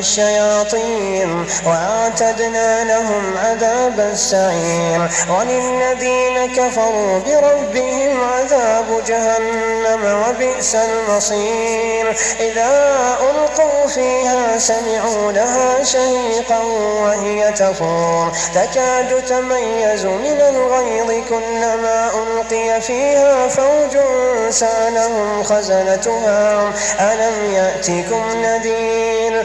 للشياطين وأعتدنا لهم عذاب السعير وللذين كفروا بربهم عذاب جهنم وبئس المصير. إذا ألقوا فيها سمعوا لها شهيقا وهي تفور. تكاد تميز من الغيظ كلما ألقي فيها فوج سألهم خزنتها. ألم يأتكم نذير؟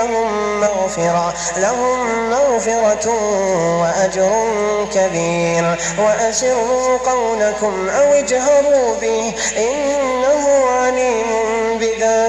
لهم مغفرة لهم مغفرة وأجر كبير. وأسروا قولكم أو اجهروا به إنه عليم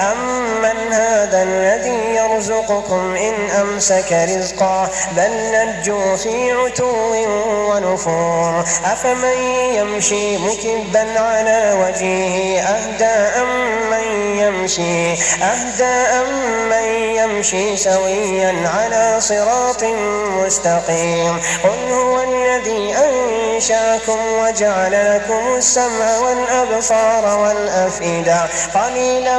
أمن هذا الذي يرزقكم إن أمسك رزقا بل نجوا في عتو ونفور أفمن يمشي مكبا على وجهه أهدى أم من يمشي أهدى أم من يمشي سويا على صراط مستقيم قل هو الذي أنشاكم وجعل لكم السمع والأبصار والأفئدة قليلا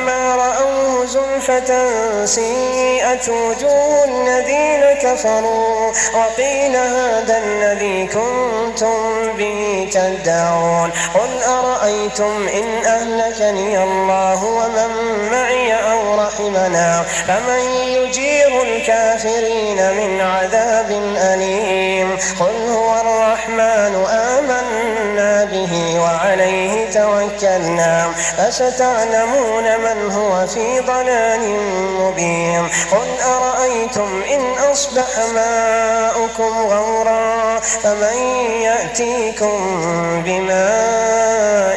زلفة سيئت وجوه الذين كفروا وقيل هذا الذي كنتم به تدعون قل أرأيتم إن أهلكني الله ومن معي أو رحمنا فمن يجير الكافرين من عذاب أليم قل هو الرحمن توكلنا فستعلمون من هو في ضلال مبين. قل أرأيتم إن أصبح ماؤكم غورا فمن يأتيكم بماء